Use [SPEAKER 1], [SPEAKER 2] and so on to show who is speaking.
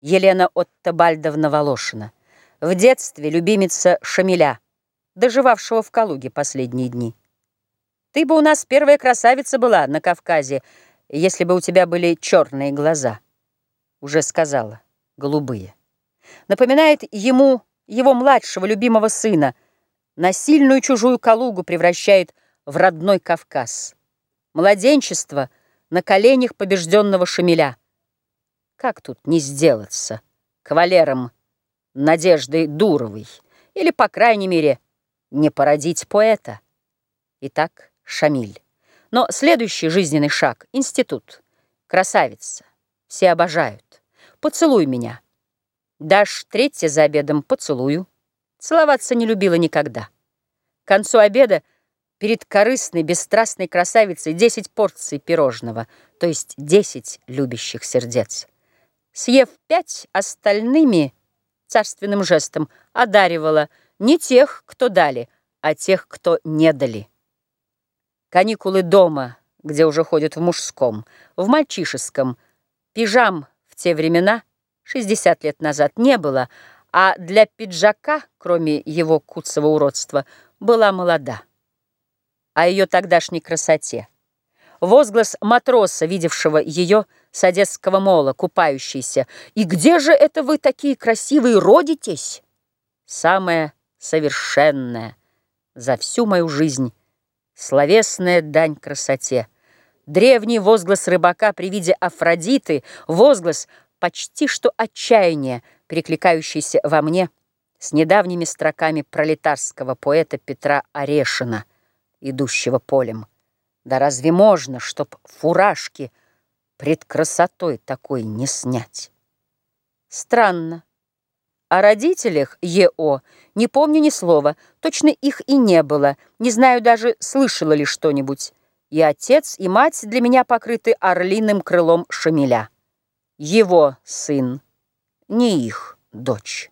[SPEAKER 1] Елена Оттабальдовна Волошина. В детстве любимица Шамиля, доживавшего в Калуге последние дни. Ты бы у нас первая красавица была на Кавказе, если бы у тебя были черные глаза. Уже сказала, голубые. Напоминает ему его младшего любимого сына, на сильную чужую Калугу превращает в родной Кавказ. Младенчество на коленях побежденного Шамиля. Как тут не сделаться кавалером Надежды Дуровой? Или, по крайней мере, не породить поэта? Итак, Шамиль. Но следующий жизненный шаг — институт. Красавица. Все обожают. Поцелуй меня. Дашь третье за обедом — поцелую. Целоваться не любила никогда. К концу обеда перед корыстной, бесстрастной красавицей 10 порций пирожного, то есть 10 любящих сердец. Съев пять, остальными царственным жестом одаривала не тех, кто дали, а тех, кто не дали. Каникулы дома, где уже ходят в мужском, в мальчишеском, пижам в те времена, 60 лет назад, не было, а для пиджака, кроме его куцого уродства, была молода. О ее тогдашней красоте. Возглас матроса, видевшего ее, — с Одесского мола, купающийся. «И где же это вы такие красивые родитесь?» Самое совершенное за всю мою жизнь, словесная дань красоте. Древний возглас рыбака при виде Афродиты, возглас почти что отчаяния, перекликающийся во мне с недавними строками пролетарского поэта Петра Орешина, идущего полем. Да разве можно, чтоб фуражки — пред красотой такой не снять. Странно. О родителях Е.О. не помню ни слова, точно их и не было, не знаю даже, слышала ли что-нибудь. И отец, и мать для меня покрыты орлиным крылом Шамиля. Его сын, не их дочь.